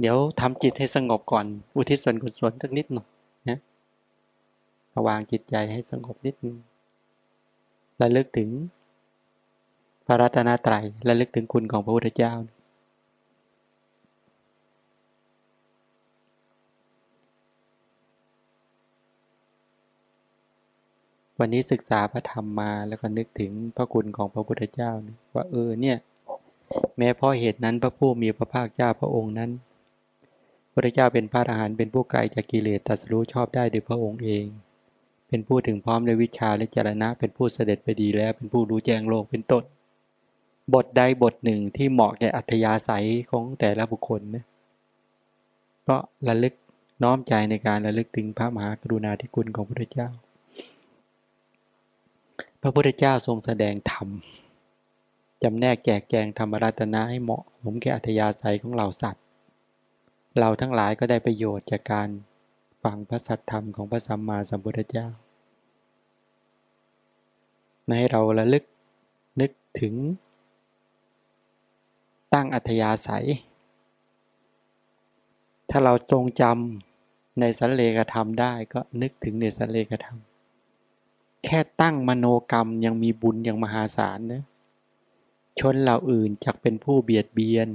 เดี๋ยวทำจิตให้สงบก่อน อุทิศส่วนกุศลสักนิดหน่อยนะวางจิตใจให้สงบนิดนึงระลึกถึง พระรัตนตรัยระลึกถึงคุณของพระพุทธเจ้า วันนี้ศึกษาพระธรรมมาแล้วก็นึกถึงพระคุณของพระพุทธเจ้า ว่าเออเนี่ย แม้เพราะเหตุนั้นพระผู้มีพระภาคเจ้าพระองค์นั้น พระเจ้าเป็นพระอรหันต์เป็นผู้ไกลจากกิเลสตัสรู้ชอบได้โดยพระองค์เอง เป็นผู้ถึงพร้อมในวิชาและจรณะ เป็นผู้เสด็จไปดีแล้ว เป็นผู้รู้แจ้งโลกเป็นต้นบทใดบทหนึ่งที่เหมาะแก่อัธยาศัยของแต่ละบุคคลนะก็ระลึกน้อมใจในการระลึกถึงพระมหากรุณาธิคุณของพระพุทธเจ้า พระพุทธเจ้าทรงแสดงธรรมจำแนกแจกแจงธรรมรัตนะให้เหมาะผมแก่อัธยาศัยของเหล่าสัตว์ เราทั้งหลายก็ได้ประโยชน์จากการฟังพระสัทธรรมของพระสัมมาสัมพุทธเจ้าให้เราระลึกนึกถึง ตั้งอัธยาศัย ถ้าเราทรงจำในสันเลกธรรมได้ก็นึกถึงในสันเลกธรรม แค่ตั้งมโนกรรมยังมีบุญอย่างมหาศาลนะชนเหล่าอื่นจักเป็นผู้เบียดเบียน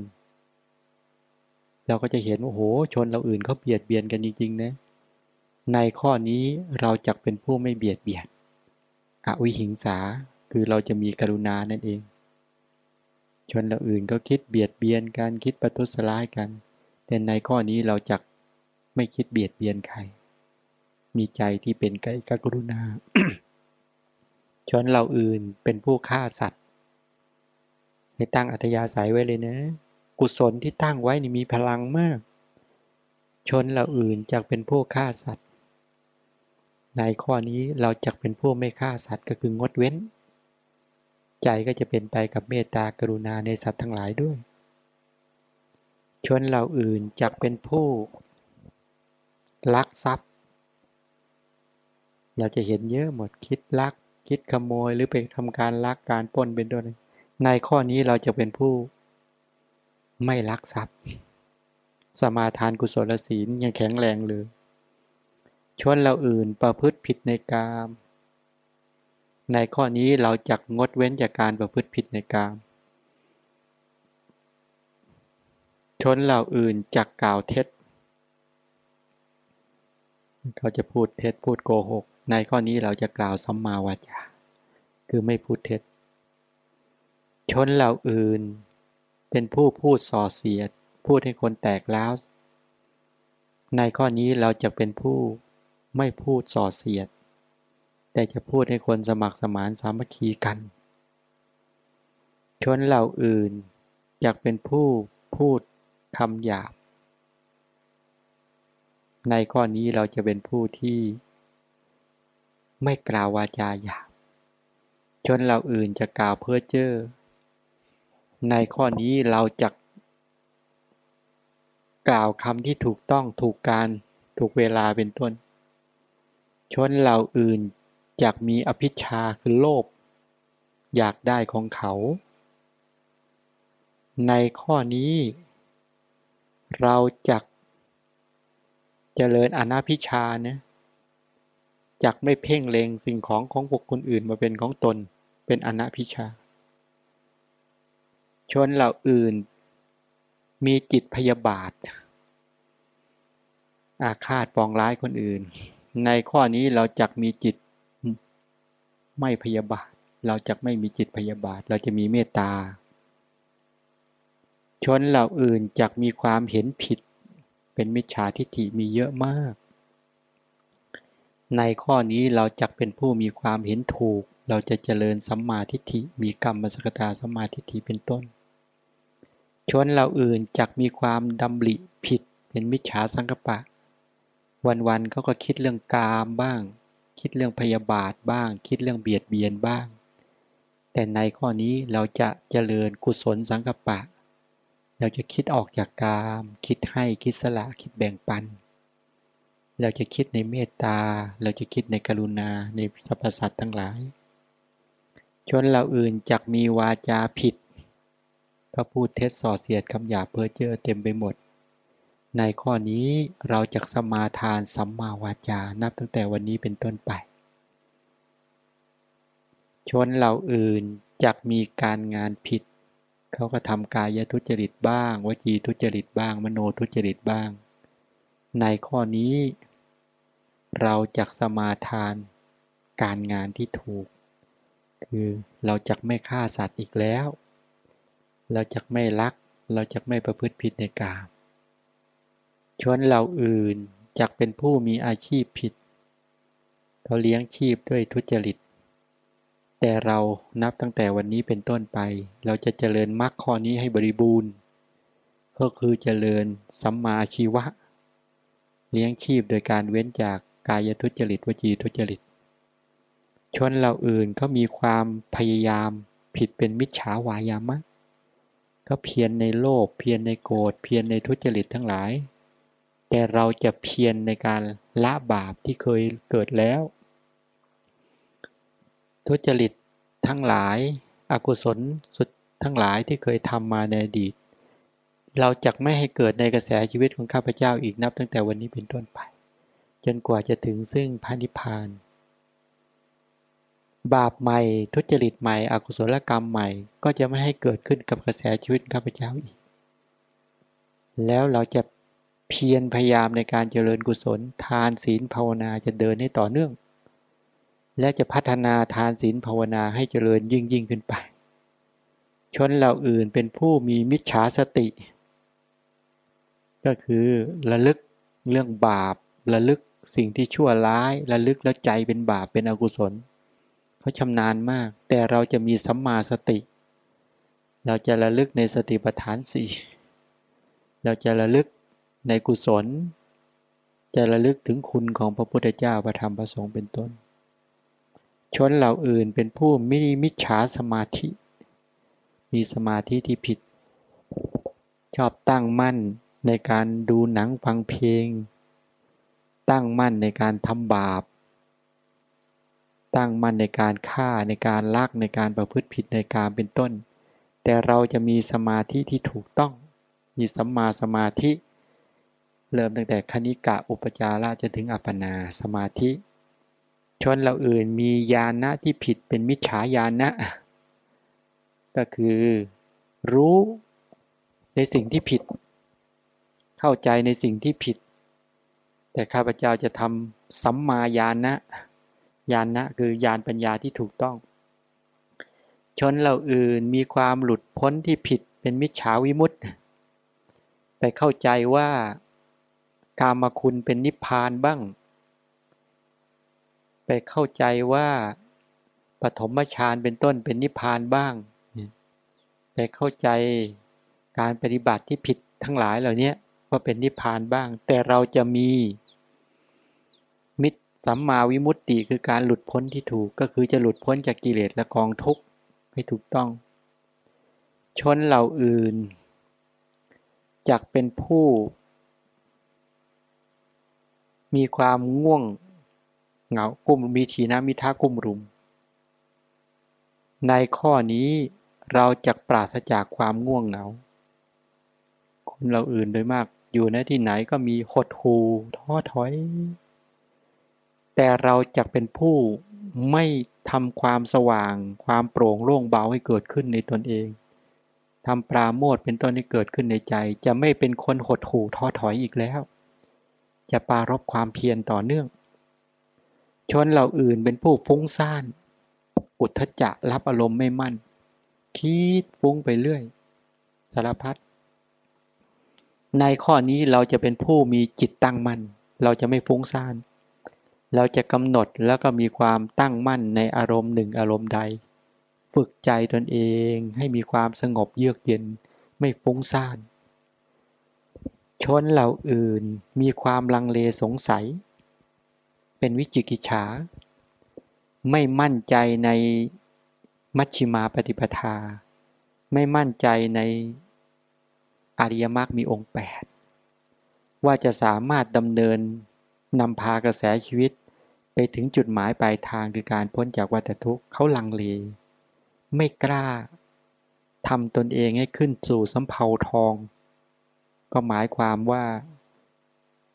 เราก็จะเห็นว่าโห ชนเราอื่นเขาเบียดเบียนกันจริงๆนะ ในข้อนี้เราจะเป็นผู้ไม่เบียดเบียน อวิหิงสาคือเราจะมีกรุณานั่นเอง ชนเราอื่นก็คิดเบียดเบียนกันคิดประทุษร้ายกัน แต่ในข้อนี้เราจะไม่คิดเบียดเบียนใคร มีใจที่เป็นไกกรุณา ชนเราอื่นเป็นผู้ฆ่าสัตว์ให้ตั้งอัธยาศัยไว้เลยนะ กุศลที่ตั้งไว้นี่มีพลังมาก ชนเราอื่นจะเป็นผู้ฆ่าสัตว์ ในข้อนี้เราจะเป็นผู้ไม่ฆ่าสัตว์ก็คืองดเว้น ใจก็จะเป็นไปกับเมตตากรุณาในสัตว์ทั้งหลายด้วย ชนเราอื่นจะเป็นผู้ลักทรัพย์ เราจะเห็นเยอะหมดคิดลัก คิดขโมยหรือไปทำการลักการป้นเป็นต้นในข้อนี้เราจะเป็นผู้ ไม่ลักทรัพย์ สมาทานกุศลศีลยังแข็งแรงเลยชนเราอื่นประพฤติผิดในกาม ในข้อนี้เราจะงดเว้นจากการประพฤติผิดในกาม ชนเราอื่นจักกล่าวเท็จ เขาจะพูดเท็จพูดโกหก ในข้อนี้เราจะกล่าวสัมมาวาจา คือไม่พูดเท็จ ชนเราอื่น เป็นผู้พูดส่อเสียด พูดให้คนแตกแล้ว ในข้อนี้เราจะเป็นผู้ไม่พูดส่อเสียด แต่จะพูดให้คนสมัครสมานสามัคคีกัน ชนเหล่าอื่นอยากเป็นผู้พูดคำหยาบ ในข้อนี้เราจะเป็นผู้ที่ไม่กล่าววาจาหยาบ ชนเหล่าอื่นจะกล่าวเพ้อเจ้อ ในข้อนี้เราจะกล่าวคำที่ถูกต้องถูกการถูกเวลาเป็นต้น ชนเหล่าอื่นอยากมีอภิชาคือโลภอยากได้ของเขา ในข้อนี้ เราจะเจริญอนาพิชานะจักไม่เพ่งเลงสิ่งของของบุคคลอื่นมาเป็นของตนเป็นอนาพิชา ชนเหล่าอื่น มีจิตพยาบาท อาฆาตปองร้ายคนอื่น ในข้อนี้เราจะมีจิตไม่พยาบาท เราจะไม่มีจิตพยาบาท เราจะมีเมตตา ชนเหล่าอื่นจะมีความเห็นผิด เป็นมิจฉาทิฏฐิมีเยอะมาก ในข้อนี้เราจะเป็นผู้มีความเห็นถูก เราจะเจริญสัมมาทิฏฐิ มีกรรมมสกตาสัมมาทิฏฐิเป็นต้น ชนเราอื่นจักมีความดำริผิดเป็นมิจฉาสังกปะ วันๆเขาก็คิดเรื่องกามบ้าง คิดเรื่องพยาบาทบ้าง คิดเรื่องเบียดเบียนบ้าง แต่ในข้อนี้เราจะเจริญกุศลสังกปะ เราจะคิดออกจากกาม คิดให้คิดสละคิดแบ่งปัน เราจะคิดในเมตตา เราจะคิดในกรุณาในสรรพสัตว์ทั้งหลาย ชนเราอื่นจักมีวาจาผิด ก็พูดเท็จส่อเสียดคำหยาเพ้อเจ้อเต็มไปหมด ในข้อนี้เราจะสมาทานสัมมาวาจา นับตั้งแต่วันนี้เป็นต้นไป ชนเหล่าอื่นจะมีการงานผิด เขาก็ทำกายทุจริตบ้าง วจีทุจริตบ้าง มโนทุจริตบ้าง ในข้อนี้ เราจะสมาทานการงานที่ถูก คือเราจะไม่ฆ่าสัตว์อีกแล้ว เราจะไม่ลัก เราจะไม่ประพฤติผิดในกามชนเหล่าอื่นจักเป็นผู้มีอาชีพผิด เขาเลี้ยงชีพด้วยทุจริต แต่เรานับตั้งแต่วันนี้เป็นต้นไป เราจะเจริญมรรคข้อนี้ให้บริบูรณ์ ก็คือเจริญสัมมาชีวะ เลี้ยงชีพโดยการเว้นจากกายทุจริตวจีทุจริต ชนเหล่าอื่นก็มีความพยายามผิดเป็นมิจฉาวายามะ ก็เพียรในโลภเพียรในโกรธเพียรในทุจริตทั้งหลาย แต่เราจะเพียรในการละบาปที่เคยเกิดแล้ว ทุจริตทั้งหลายอากุศลสุดทั้งหลายที่เคยทำมาในอดีต เราจะไม่ให้เกิดในกระแสชีวิตของข้าพเจ้าอีกนับตั้งแต่วันนี้เป็นต้นไป จนกว่าจะถึงซึ่งพระนิพพาน บาปใหม่ ทุจริตใหม่ อกุศลกรรมใหม่ ก็จะไม่ให้เกิดขึ้นกับกระแสชีวิตข้าพเจ้าอีก แล้วเราจะเพียรพยายามในการเจริญกุศล ทานศีลภาวนาจะเดินให้ต่อเนื่อง และจะพัฒนาทานศีลภาวนาให้เจริญยิ่งยิ่งขึ้นไป ชนเหล่าอื่นเป็นผู้มีมิจฉาสติ ก็คือระลึกเรื่องบาประลึกสิ่งที่ชั่วร้าย ระลึกแล้วใจเป็นบาปเป็นอกุศล เขาชำนาญมาก แต่เราจะมีสัมมาสติ เราจะระลึกในสติปัฏฐานสี่เราจะระลึกในกุศล จะระลึกถึงคุณของพระพุทธเจ้าพระธรรมพระสงฆ์เป็นต้น ชนเหล่าอื่นเป็นผู้มีมิจฉาสมาธิ มีสมาธิที่ผิด ชอบตั้งมั่นในการดูหนังฟังเพลง ตั้งมั่นในการทำบาป ตั้งมั่นในการฆ่าในการลักในการประพฤติผิดในการเป็นต้น แต่เราจะมีสมาธิที่ถูกต้อง มีสัมมาสมาธิ เริ่มตั้งแต่คณิกะอุปจาระจะถึงอัปปนาสมาธิ ชนเราอื่นมีญาณะที่ผิดเป็นมิจฉาญาณะก็คือรู้ในสิ่งที่ผิด เข้าใจในสิ่งที่ผิด แต่ข้าพเจ้าจะทำสัมมาญาณะ ญาณะคือญาณปัญญาที่ถูกต้อง ชนเราอื่นมีความหลุดพ้นที่ผิดเป็นมิจฉาวิมุตต์ไปเข้าใจว่ากามคุณเป็นนิพพานบ้าง ไปเข้าใจว่าปฐมฌานเป็นต้นเป็นนิพพานบ้าง ไปเข้าใจการปฏิบัติที่ผิดทั้งหลายเหล่านี้ว่าเป็นนิพพานบ้าง แต่เราจะมี สัมมาวิมุตติคือการหลุดพ้นที่ถูกก็คือจะหลุดพ้นจากกิเลสและกองทุกข์ให้ถูกต้อง ชนเหล่าอื่นจักเป็นผู้ มีความง่วงเหงากุ้มมีทีนะมิท้ากุ้มรุม ในข้อนี้เราจะปราศจากความง่วงเหงา คนเราอื่นโดยมากอยู่ในที่ไหนก็มีหดหูท้อถอย แต่เราจะเป็นผู้ไม่ทำความสว่าง ความโปร่งโล่งเบาให้เกิดขึ้นในตนเองทำปราโมทเป็นต้นที่เกิดขึ้นในใจ จะไม่เป็นคนหดหูท้อถอยอีกแล้ว จะปารบความเพียรต่อเนื่อง ชนเหล่าอื่นเป็นผู้ฟุ้งซ่าน อุทธจะรับอารมณ์ไม่มั่น คิดฟุ้งไปเรื่อย สารพัดในข้อนี้เราจะเป็นผู้มีจิตตั้งมั่นเราจะไม่ฟุ้งซ่าน เราจะกำหนดแล้วก็มีความตั้งมั่นในอารมณ์หนึ่งอารมณ์ใด ฝึกใจตนเองให้มีความสงบเยือกเย็นไม่ฟุ้งซ่าน ชนเหล่าอื่นมีความลังเลสงสัย เป็นวิจิกิจฉา ไม่มั่นใจในมัชชิมาปฏิปทา ไม่มั่นใจในอริยมรรคมีองค์แปดว่าจะสามารถดำเนินนำพากระแสชีวิต ไปถึงจุดหมายปลายทางคือการพ้นจากวัฏทุกข์เขาลังเลไม่กล้าทำตนเองให้ขึ้นสู่สำเภาทอง ก็หมายความว่า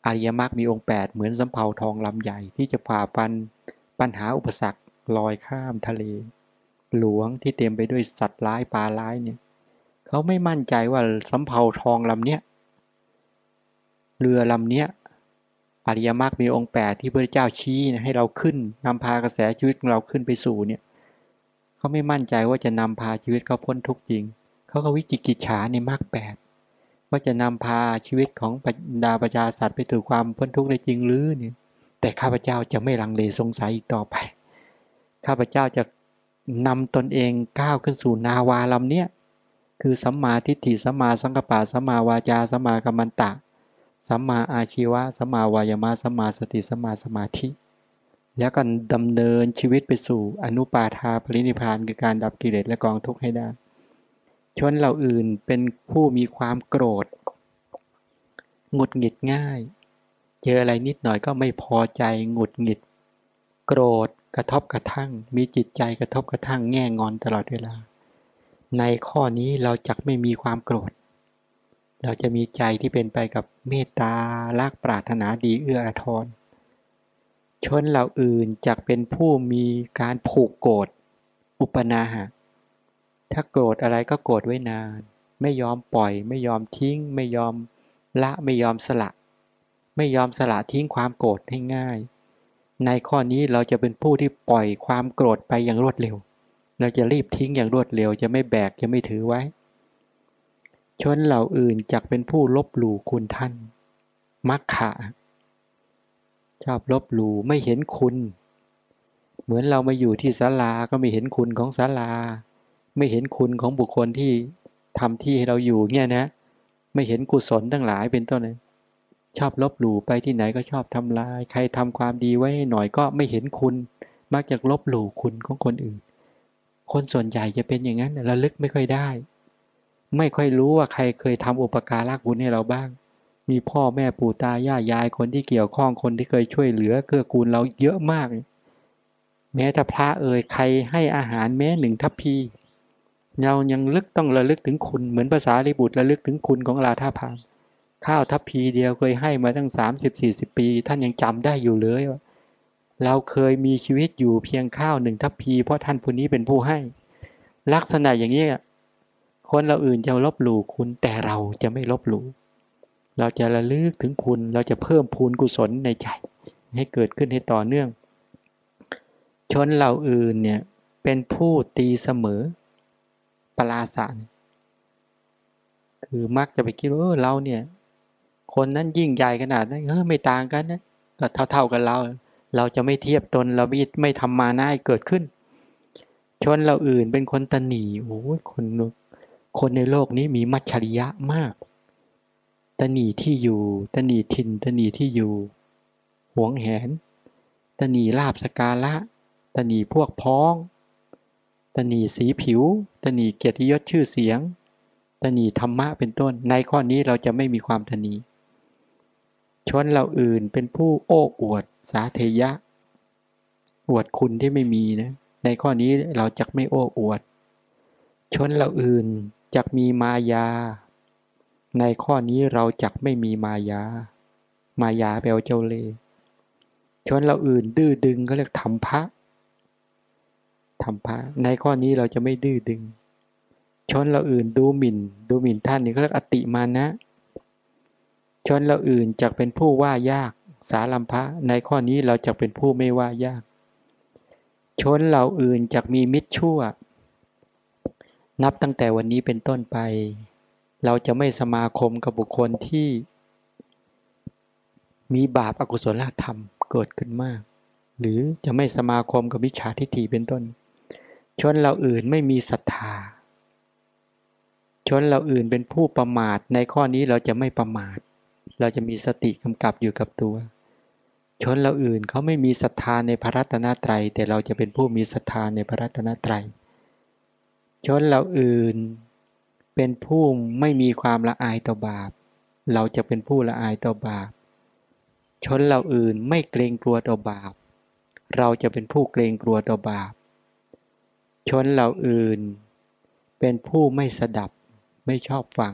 อริยมรรคมีองค์แปดเหมือนสำเภาทองลำใหญ่ที่จะผ่าปันปัญหาอุปสรรคลอยข้ามทะเล หลวงที่เต็มไปด้วยสัตว์ร้ายปลาร้ายเนี่ยเขาไม่มั่นใจว่าสำเภาทองลำเนี้ยเรือลำเนี้ย อริยมรรคมีองค์แปดที่พระเจ้าชี้นะให้เราขึ้นนำพากระแสชีวิตของเราขึ้นไปสู่เนี่ยเขาไม่มั่นใจว่าจะนำพาชีวิตเขาพ้นทุกข์จริง เขาก็วิจิกิจฉาในมรรคแปดว่าจะนำพาชีวิตของบรรดาประชาสัตว์ไปถึงความพ้นทุกข์ได้จริงหรือเนี่ยแต่ข้าพเจ้าจะไม่ลังเลสงสัยอีกต่อไป ข้าพเจ้าจะนำตนเองก้าวขึ้นสู่นาวาลำเนี้ยคือสัมมาทิฏฐิสัมมาสังกปะสัมมาวาจาสัมมากัมมันตะ สัมมาอาชีวะสัมมาวายามะสัมมาสติสัมมาสมาธิ แล้วก็ดำเนินชีวิตไปสู่อนุปาทาปรินิพานคือการดับกิเลสและกองทุกข์ให้ได้ ชนเหล่าอื่นเป็นผู้มีความโกรธหงุดหงิดง่าย เจออะไรนิดหน่อยก็ไม่พอใจหงุดหงิด โกรธกระทบกระทั่ง มีจิตใจกระทบกระทั่งแง่งอนตลอดเวลา ในข้อนี้เราจะไม่มีความโกรธ เราจะมีใจที่เป็นไปกับเมตตารักปรารถนาดีเอื้ออาทร ชนเหล่าอื่นจะเป็นผู้มีการผูกโกรธอุปนาหะ ถ้าโกรธอะไรก็โกรธไว้นาน ไม่ยอมปล่อย ไม่ยอมทิ้ง ไม่ยอมละไม่ยอมสละ ไม่ยอมสละทิ้งความโกรธให้ง่าย ในข้อนี้เราจะเป็นผู้ที่ปล่อยความโกรธไปอย่างรวดเร็ว เราจะรีบทิ้งอย่างรวดเร็ว จะไม่แบกจะไม่ถือไว้ ชนเหล่าอื่นจักเป็นผู้ลบหลู่คุณท่าน มักขะ ชอบลบหลู่ไม่เห็นคุณ เหมือนเรามาอยู่ที่ศาลาก็ไม่เห็นคุณของศาลา ไม่เห็นคุณของบุคคลที่ทำที่ให้เราอยู่เนี่ยนะ ไม่เห็นกุศลทั้งหลายเป็นต้นเลยชอบลบหลู่ไปที่ไหนก็ชอบทำลาย ใครทำความดีไว้หน่อยก็ไม่เห็นคุณ มักจะลบหลู่คุณของคนอื่น คนส่วนใหญ่จะเป็นอย่างนั้นระลึกไม่ค่อยได้ ไม่ค่อยรู้ว่าใครเคยทำอุปการะบุญให้เราบ้าง มีพ่อแม่ปู่ตายายยายคนที่เกี่ยวข้องคนที่เคยช่วยเหลือเกื้อกูลเราเยอะมาก แม้แต่พระเอ่ยใครให้อาหารแม้หนึ่งทัพพีเรายังลึกต้องระลึกถึงคุณเหมือนภาษาลิบุตรระลึกถึงคุณของลาท่าพามข้าวทัพพีเดียวเคยให้มาตั้งสามสิบสี่สิบปี ท่านยังจำได้อยู่เลยว่าเราเคยมีชีวิตอยู่เพียงข้าวหนึ่งทัพพี เพราะท่านผู้นี้เป็นผู้ให้ ลักษณะอย่างนี้ คนเราอื่นจะลบหลู่คุณแต่เราจะไม่ลบหลู่เราจะระลึกถึงคุณเราจะเพิ่มพูนกุศลในใจ ให้เกิดขึ้นให้ต่อเนื่อง ชนเราอื่นเนี่ยเป็นผู้ตีเสมอปราสานคือมักจะไปคิดว่าเราเนี่ย คนนั้นยิ่งใหญ่ขนาดนั้นเออไม่ต่างกันนะก็เท่าเท่ากันเรา เราจะไม่เทียบตนเราไม่ไม่ทำมาหน้าให้เกิดขึ้น ชนเราอื่นเป็นคนตนีโอ้คน คนในโลกนี้มีมัจฉริยะมากตนีที่อยู่ตนีทินตนีที่อยู่ หวงแหนตนีลาบสกาละตนีพวกพ้องตนีสีผิวตนีเกียรติยศชื่อเสียงตนีธรรมะเป็นต้น ในข้อนี้เราจะไม่มีความตนีชนเราอื่นเป็นผู้โอ้อวดสาเทยะ อวดคุณที่ไม่มีนะ ในข้อนี้เราจะไม่โอ้อวด ชนเราอื่น จักมีมายา ในข้อนี้เราจักไม่มีมายา มายาแปลว่าเจ้าเล่ห์ชนเราอื่นดื้อดึงก็เรียกทำพระทำพระ ในข้อนี้เราจะไม่ดื้อดึง ชนเราอื่นดูหมิ่น ดูหมิ่นท่านนี่เขาเรียกอติมานะ ชนเราอื่นจักเป็นผู้ว่ายาก สาลัมพะในข้อนี้เราจะเป็นผู้ไม่ว่ายาก ชนเราอื่นจักมีมิตรชั่ว นับตั้งแต่วันนี้เป็นต้นไป เราจะไม่สมาคมกับบุคคลที่ มีบาปอากุศลธรรมเกิดขึ้นมาก หรือจะไม่สมาคมกับวิชาทิฏฐิเป็นต้น ชนเราอื่นไม่มีศรัทธา ชนเราอื่นเป็นผู้ประมาท ในข้อนี้เราจะไม่ประมาท เราจะมีสติกำกับอยู่กับตัว ชนเราอื่นเขาไม่มีศรัทธาในพระรัตนตรัย แต่เราจะเป็นผู้มีศรัทธาในพระรัตนตรัย ชนเราอื่น เป็นผู้ไม่มีความละอายต่อบาป เราจะเป็นผู้ละอายต่อบาป ชนเราอื่นไม่เกรงกลัวต่อบาป เราจะเป็นผู้เกรงกลัวต่อบาป ชนเราอื่น เป็นผู้ไม่สดับไม่ชอบฟัง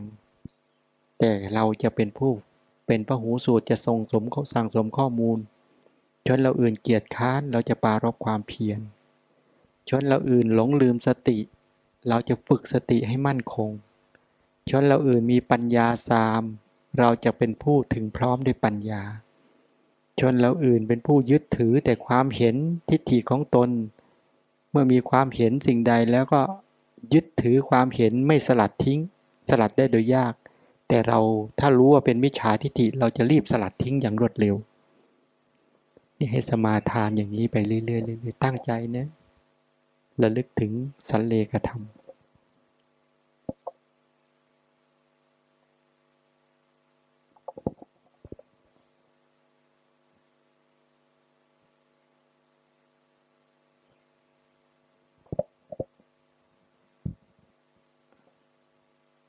แต่เราจะเป็นผู้เป็นพระหูสูตรจะส่งสมขาสั่งสมข้อมูล ชนเราอื่นเกียจค้านเราจะปารบความเพียรชนเราอื่นหลงลืมสติ เราจะฝึกสติให้มั่นคง ชนเราอื่นมีปัญญาสาม เราจะเป็นผู้ถึงพร้อมด้วยปัญญา ชนเราอื่นเป็นผู้ยึดถือแต่ความเห็นทิฏฐิของตน เมื่อมีความเห็นสิ่งใดแล้วก็ยึดถือความเห็นไม่สลัดทิ้ง สลัดได้โดยยาก แต่เราถ้ารู้ว่าเป็นมิจฉาทิฏฐิเราจะรีบสลัดทิ้งอย่างรวดเร็วนี่ให้สมาทานอย่างนี้ไปเรื่อยๆเรื่อยๆตั้งใจนะ ระลึกถึงสันเลกธรรม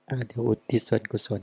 อาเดี๋ยวอุทิศส่วนกุศล